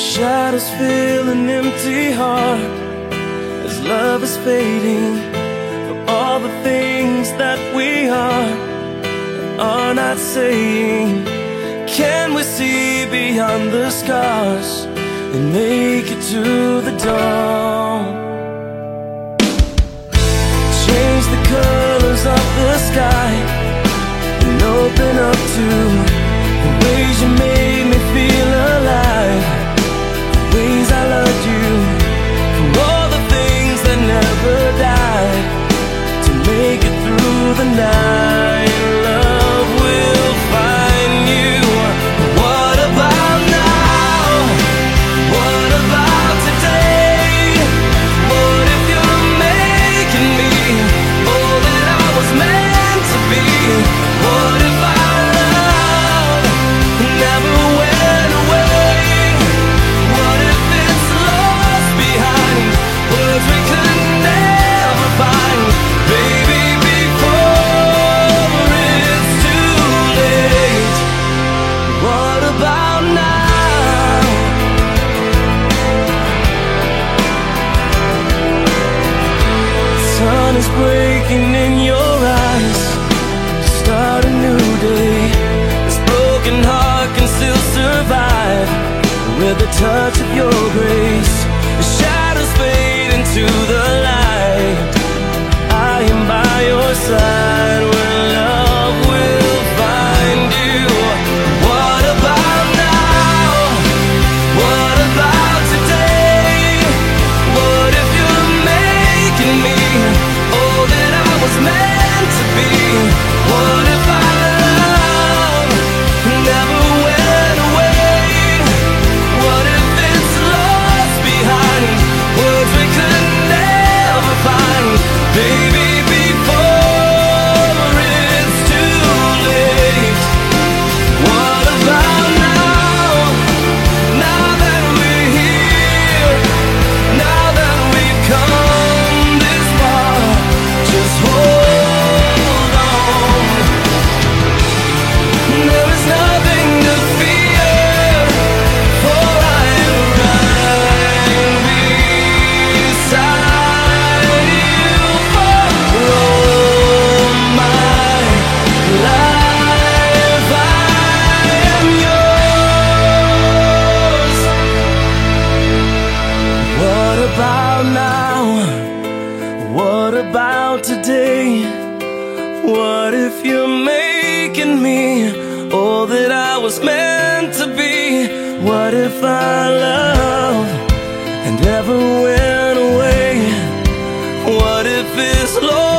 Shadows fill an empty heart as love is fading for all the things that we are and are not saying. Can we see beyond the scars and make it to the dawn? Change the colors of the sky and open up to about now? Sun is breaking in your eyes. Start a new day. This broken heart can still survive with the touch of your grace. about now? What about today? What if you're making me all that I was meant to be? What if I love and ever went away? What if it's lost?